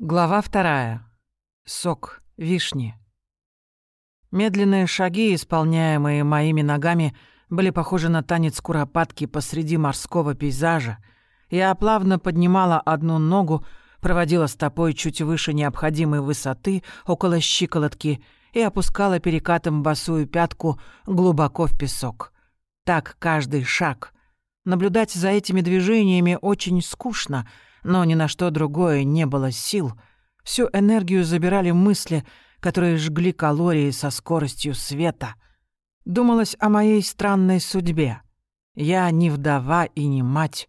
Глава вторая. Сок вишни. Медленные шаги, исполняемые моими ногами, были похожи на танец куропатки посреди морского пейзажа. Я плавно поднимала одну ногу, проводила стопой чуть выше необходимой высоты, около щиколотки, и опускала перекатом босую пятку глубоко в песок. Так каждый шаг. Наблюдать за этими движениями очень скучно — но ни на что другое не было сил. Всю энергию забирали мысли, которые жгли калории со скоростью света. Думалось о моей странной судьбе. Я не вдова и не мать.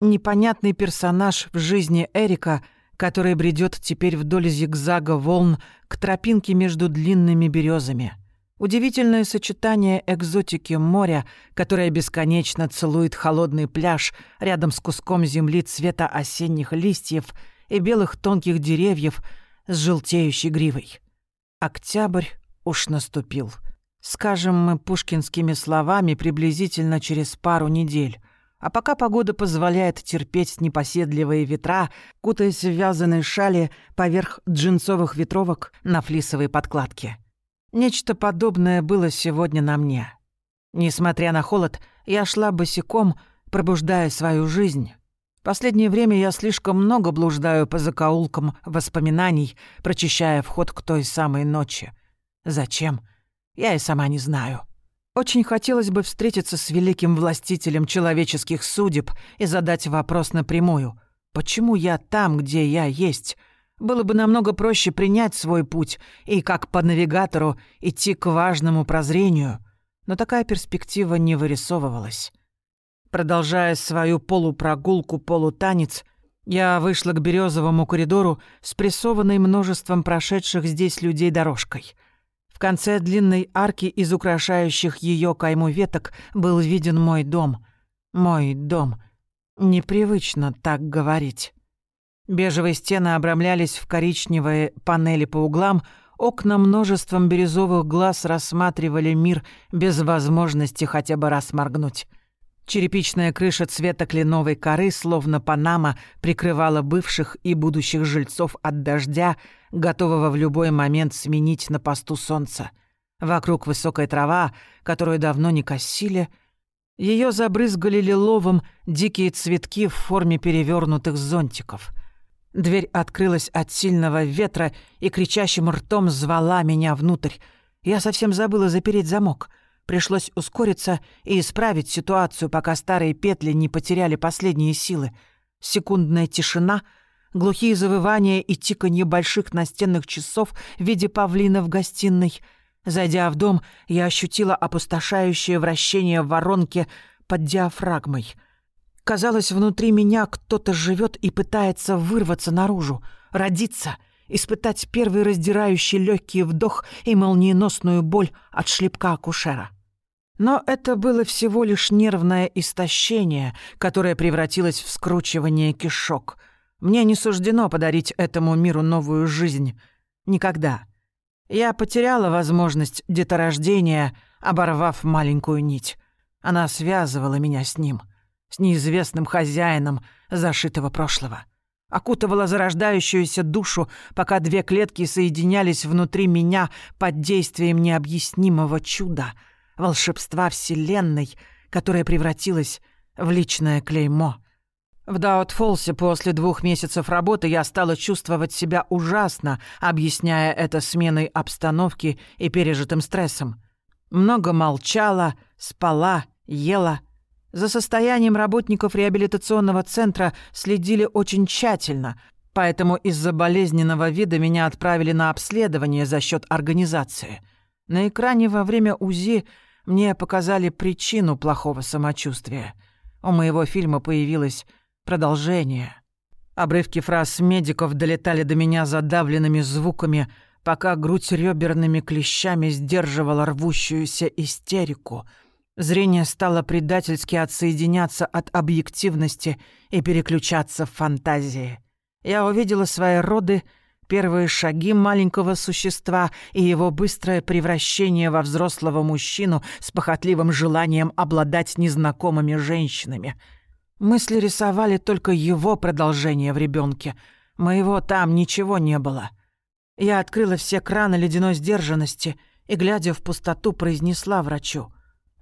Непонятный персонаж в жизни Эрика, который бредет теперь вдоль зигзага волн к тропинке между длинными березами. Удивительное сочетание экзотики моря, которое бесконечно целует холодный пляж рядом с куском земли цвета осенних листьев и белых тонких деревьев с желтеющей гривой. Октябрь уж наступил. Скажем мы пушкинскими словами приблизительно через пару недель. А пока погода позволяет терпеть непоседливые ветра, кутаясь в вязаной шали поверх джинсовых ветровок на флисовой подкладке. Нечто подобное было сегодня на мне. Несмотря на холод, я шла босиком, пробуждая свою жизнь. Последнее время я слишком много блуждаю по закоулкам воспоминаний, прочищая вход к той самой ночи. Зачем? Я и сама не знаю. Очень хотелось бы встретиться с великим властителем человеческих судеб и задать вопрос напрямую. Почему я там, где я есть? Было бы намного проще принять свой путь и, как по навигатору, идти к важному прозрению, но такая перспектива не вырисовывалась. Продолжая свою полупрогулку-полутанец, я вышла к березовому коридору, спрессованной множеством прошедших здесь людей дорожкой. В конце длинной арки из украшающих ее кайму веток был виден мой дом. Мой дом. Непривычно так говорить. Бежевые стены обрамлялись в коричневые панели по углам, окна множеством бирюзовых глаз рассматривали мир без возможности хотя бы раз моргнуть. Черепичная крыша цвета кленовой коры, словно панама, прикрывала бывших и будущих жильцов от дождя, готового в любой момент сменить на посту солнца. Вокруг высокая трава, которую давно не косили. Ее забрызгали лиловым дикие цветки в форме перевернутых зонтиков — Дверь открылась от сильного ветра и кричащим ртом звала меня внутрь. Я совсем забыла запереть замок. Пришлось ускориться и исправить ситуацию, пока старые петли не потеряли последние силы. Секундная тишина, глухие завывания и тиканье больших настенных часов в виде павлина в гостиной. Зайдя в дом, я ощутила опустошающее вращение воронки под диафрагмой — Казалось, внутри меня кто-то живет и пытается вырваться наружу, родиться, испытать первый раздирающий легкий вдох и молниеносную боль от шлепка акушера. Но это было всего лишь нервное истощение, которое превратилось в скручивание кишок. Мне не суждено подарить этому миру новую жизнь. Никогда. Я потеряла возможность деторождения, оборвав маленькую нить. Она связывала меня с ним — с неизвестным хозяином зашитого прошлого. Окутывала зарождающуюся душу, пока две клетки соединялись внутри меня под действием необъяснимого чуда, волшебства Вселенной, которое превратилось в личное клеймо. В Даутфолсе после двух месяцев работы я стала чувствовать себя ужасно, объясняя это сменой обстановки и пережитым стрессом. Много молчала, спала, ела — за состоянием работников реабилитационного центра следили очень тщательно, поэтому из-за болезненного вида меня отправили на обследование за счет организации. На экране во время УЗИ мне показали причину плохого самочувствия. У моего фильма появилось продолжение. Обрывки фраз медиков долетали до меня задавленными звуками, пока грудь реберными клещами сдерживала рвущуюся истерику — Зрение стало предательски отсоединяться от объективности и переключаться в фантазии. Я увидела свои роды, первые шаги маленького существа и его быстрое превращение во взрослого мужчину с похотливым желанием обладать незнакомыми женщинами. Мысли рисовали только его продолжение в ребенке. Моего там ничего не было. Я открыла все краны ледяной сдержанности и, глядя в пустоту, произнесла врачу.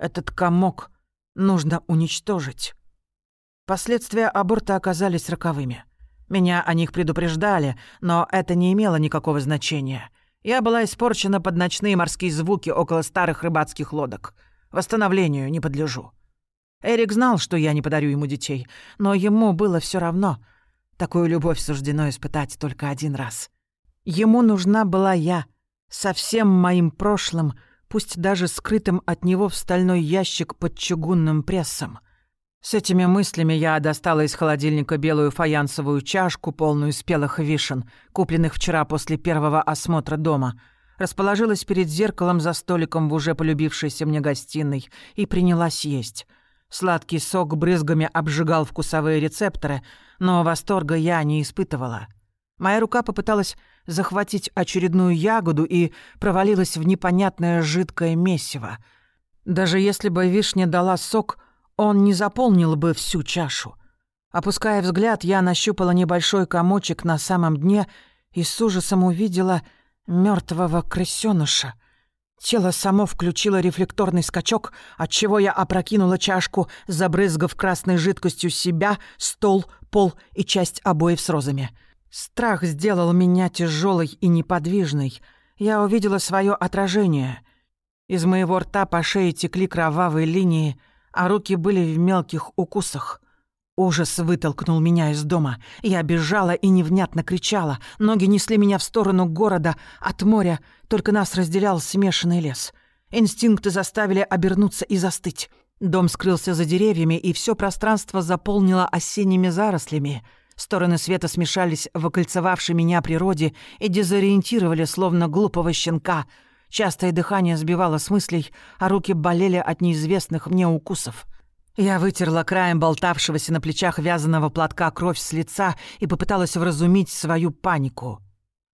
«Этот комок нужно уничтожить». Последствия аборта оказались роковыми. Меня о них предупреждали, но это не имело никакого значения. Я была испорчена под ночные морские звуки около старых рыбацких лодок. Восстановлению не подлежу. Эрик знал, что я не подарю ему детей, но ему было все равно. Такую любовь суждено испытать только один раз. Ему нужна была я, со всем моим прошлым, пусть даже скрытым от него в стальной ящик под чугунным прессом. С этими мыслями я достала из холодильника белую фаянсовую чашку, полную спелых вишен, купленных вчера после первого осмотра дома, расположилась перед зеркалом за столиком в уже полюбившейся мне гостиной и принялась есть — Сладкий сок брызгами обжигал вкусовые рецепторы, но восторга я не испытывала. Моя рука попыталась захватить очередную ягоду и провалилась в непонятное жидкое месиво. Даже если бы вишня дала сок, он не заполнил бы всю чашу. Опуская взгляд, я нащупала небольшой комочек на самом дне и с ужасом увидела мертвого крысёныша. Тело само включило рефлекторный скачок, отчего я опрокинула чашку, забрызгав красной жидкостью себя, стол, пол и часть обоев с розами. Страх сделал меня тяжелой и неподвижной. Я увидела свое отражение. Из моего рта по шее текли кровавые линии, а руки были в мелких укусах. Ужас вытолкнул меня из дома. Я бежала и невнятно кричала. Ноги несли меня в сторону города, от моря. Только нас разделял смешанный лес. Инстинкты заставили обернуться и застыть. Дом скрылся за деревьями, и все пространство заполнило осенними зарослями. Стороны света смешались в окольцевавшей меня природе и дезориентировали, словно глупого щенка. Частое дыхание сбивало с мыслей, а руки болели от неизвестных мне укусов. Я вытерла краем болтавшегося на плечах вязаного платка кровь с лица и попыталась вразумить свою панику.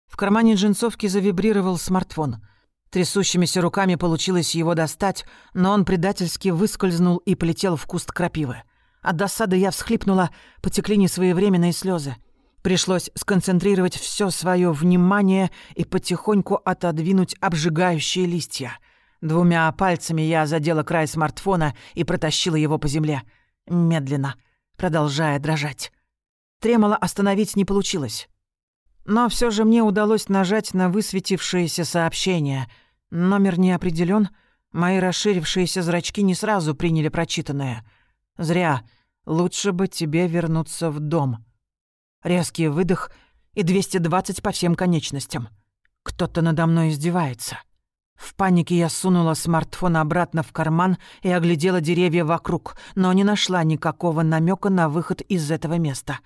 В кармане джинсовки завибрировал смартфон. Трясущимися руками получилось его достать, но он предательски выскользнул и полетел в куст крапивы. От досады я всхлипнула, потекли несвоевременные слезы. Пришлось сконцентрировать все свое внимание и потихоньку отодвинуть обжигающие листья — Двумя пальцами я задела край смартфона и протащила его по земле. Медленно, продолжая дрожать. Тремоло остановить не получилось. Но все же мне удалось нажать на высветившееся сообщение. Номер не определен. Мои расширившиеся зрачки не сразу приняли прочитанное. Зря. Лучше бы тебе вернуться в дом. Резкий выдох и 220 по всем конечностям. Кто-то надо мной издевается. В панике я сунула смартфон обратно в карман и оглядела деревья вокруг, но не нашла никакого намека на выход из этого места.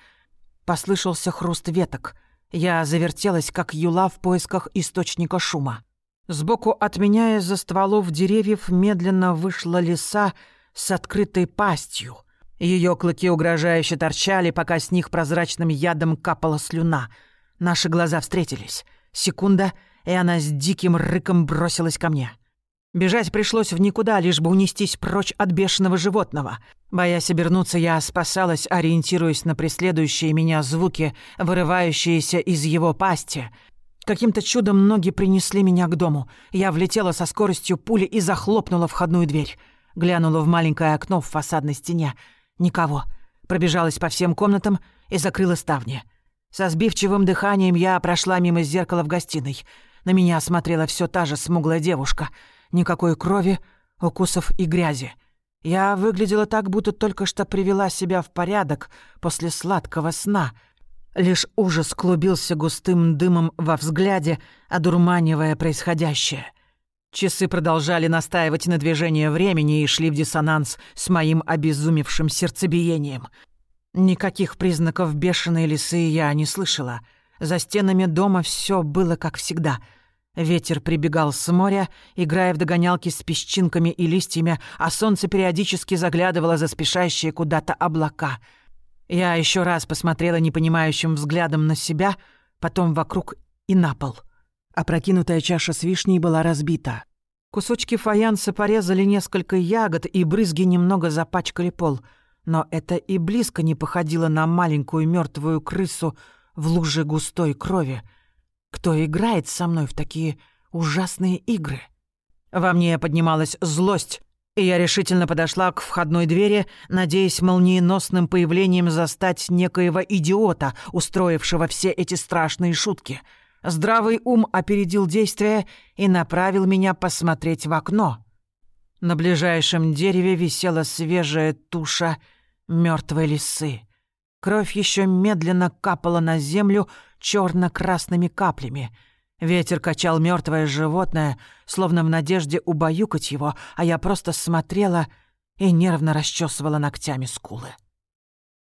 Послышался хруст веток. Я завертелась, как юла в поисках источника шума. Сбоку от меня из-за стволов деревьев медленно вышла лиса с открытой пастью. Ее клыки угрожающе торчали, пока с них прозрачным ядом капала слюна. Наши глаза встретились. Секунда — и она с диким рыком бросилась ко мне. Бежать пришлось в никуда, лишь бы унестись прочь от бешеного животного. Боясь обернуться, я спасалась, ориентируясь на преследующие меня звуки, вырывающиеся из его пасти. Каким-то чудом ноги принесли меня к дому. Я влетела со скоростью пули и захлопнула входную дверь. Глянула в маленькое окно в фасадной стене. Никого. Пробежалась по всем комнатам и закрыла ставни. Со сбивчивым дыханием я прошла мимо зеркала в гостиной — на меня смотрела все та же смуглая девушка. Никакой крови, укусов и грязи. Я выглядела так, будто только что привела себя в порядок после сладкого сна. Лишь ужас клубился густым дымом во взгляде, одурманивая происходящее. Часы продолжали настаивать на движении времени и шли в диссонанс с моим обезумевшим сердцебиением. Никаких признаков бешеной лисы я не слышала — за стенами дома все было как всегда. Ветер прибегал с моря, играя в догонялки с песчинками и листьями, а солнце периодически заглядывало за спешащие куда-то облака. Я еще раз посмотрела непонимающим взглядом на себя, потом вокруг и на пол. Опрокинутая чаша с вишней была разбита. Кусочки фаянса порезали несколько ягод, и брызги немного запачкали пол. Но это и близко не походило на маленькую мертвую крысу, в луже густой крови. Кто играет со мной в такие ужасные игры? Во мне поднималась злость, и я решительно подошла к входной двери, надеясь молниеносным появлением застать некоего идиота, устроившего все эти страшные шутки. Здравый ум опередил действие и направил меня посмотреть в окно. На ближайшем дереве висела свежая туша мертвой лисы. Кровь еще медленно капала на землю черно-красными каплями. Ветер качал мертвое животное, словно в надежде убаюкать его, а я просто смотрела и нервно расчесывала ногтями скулы.